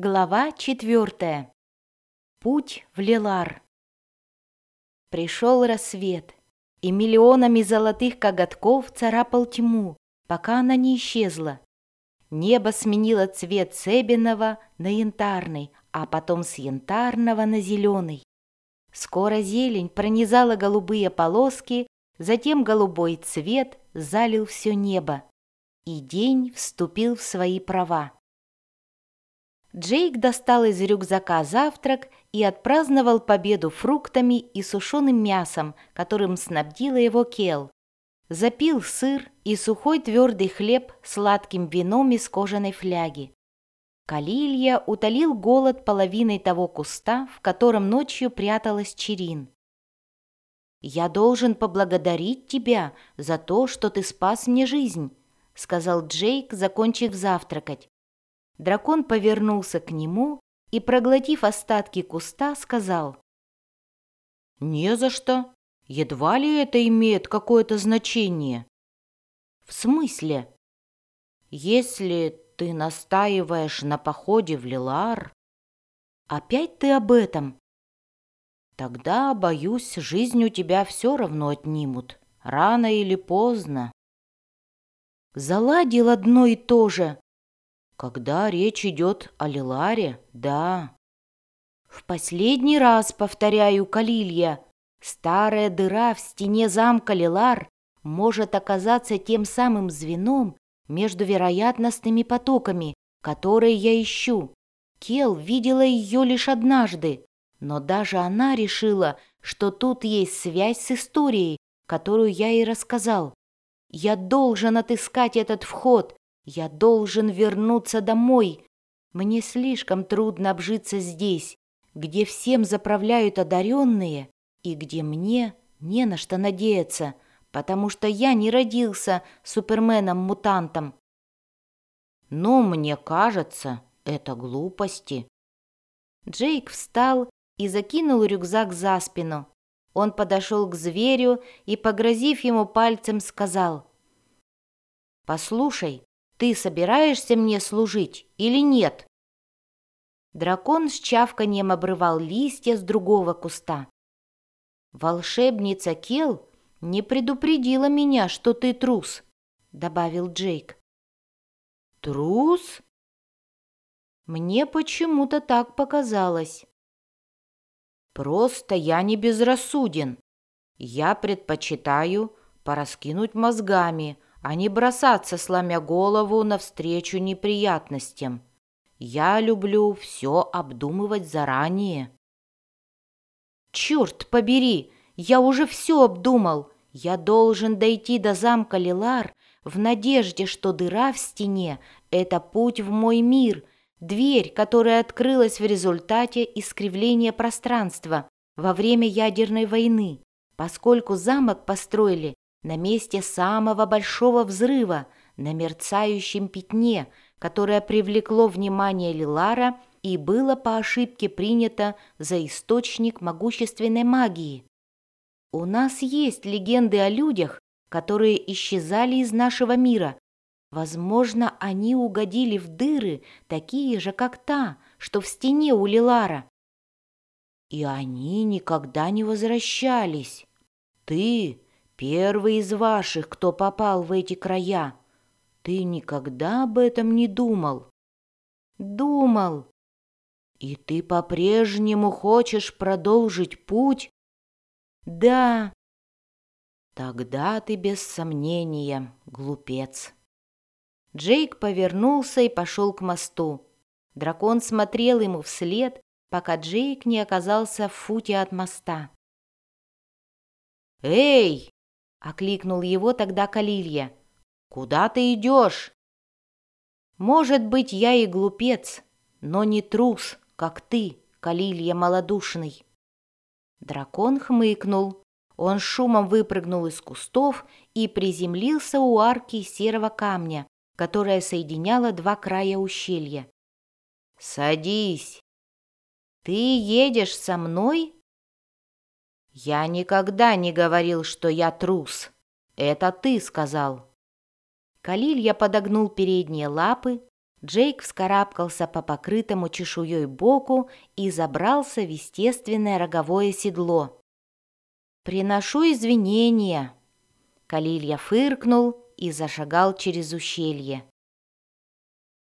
Глава четвертая. Путь в Лилар. Пришел рассвет, и миллионами золотых коготков царапал тьму, пока она не исчезла. Небо сменило цвет с эбеного на янтарный, а потом с янтарного на зеленый. Скоро зелень пронизала голубые полоски, затем голубой цвет залил все небо, и день вступил в свои права. Джейк достал из рюкзака завтрак и отпраздновал победу фруктами и сушеным мясом, которым снабдила его Кел. Запил сыр и сухой твердый хлеб сладким вином из кожаной фляги. Калилья утолил голод половиной того куста, в котором ночью пряталась Черин. «Я должен поблагодарить тебя за то, что ты спас мне жизнь», — сказал Джейк, закончив завтракать. Дракон повернулся к нему и, проглотив остатки куста, сказал. «Не за что. Едва ли это имеет какое-то значение». «В смысле?» «Если ты настаиваешь на походе в Лилар...» «Опять ты об этом?» «Тогда, боюсь, жизнь у тебя все равно отнимут, рано или поздно». «Заладил одно и то же», когда речь идет о Лиларе, да. В последний раз повторяю, Калилья, старая дыра в стене замка Лилар может оказаться тем самым звеном между вероятностными потоками, которые я ищу. Кел видела ее лишь однажды, но даже она решила, что тут есть связь с историей, которую я ей рассказал. Я должен отыскать этот вход, я должен вернуться домой. Мне слишком трудно обжиться здесь, где всем заправляют одаренные и где мне не на что надеяться, потому что я не родился суперменом-мутантом. Но мне кажется, это глупости. Джейк встал и закинул рюкзак за спину. Он подошел к зверю и, погрозив ему пальцем, сказал, «Послушай, ты собираешься мне служить или нет?» Дракон с чавканием обрывал листья с другого куста. «Волшебница Кел не предупредила меня, что ты трус», — добавил Джейк. «Трус?» Мне почему-то так показалось. Просто я не безрассуден. Я предпочитаю пораскинуть мозгами, а не бросаться, сломя голову, навстречу неприятностям. Я люблю все обдумывать заранее. Черт побери, я уже все обдумал. Я должен дойти до замка Лилар в надежде, что дыра в стене — это путь в мой мир, дверь, которая открылась в результате искривления пространства во время ядерной войны, поскольку замок построили на месте самого большого взрыва, на мерцающем пятне, которое привлекло внимание Лилара и было по ошибке принято за источник могущественной магии. У нас есть легенды о людях, которые исчезали из нашего мира. Возможно, они угодили в дыры, такие же, как та, что в стене у Лилара. И они никогда не возвращались. Ты Первый из ваших, кто попал в эти края. Ты никогда об этом не думал? Думал. И ты по-прежнему хочешь продолжить путь? Да. Тогда ты без сомнения глупец. Джейк повернулся и пошел к мосту. Дракон смотрел ему вслед, пока Джейк не оказался в футе от моста. «Эй!» — окликнул его тогда Калилья. «Куда ты идешь?» «Может быть, я и глупец, но не трус, как ты, Калилья малодушный». Дракон хмыкнул. Он шумом выпрыгнул из кустов и приземлился у арки серого камня, которая соединяла два края ущелья. «Садись!» «Ты едешь со мной?» «Я никогда не говорил, что я трус. Это ты сказал». Калилья подогнул передние лапы, Джейк вскарабкался по покрытому чешуей боку и забрался в естественное роговое седло. «Приношу извинения!» Калилья фыркнул и зашагал через ущелье.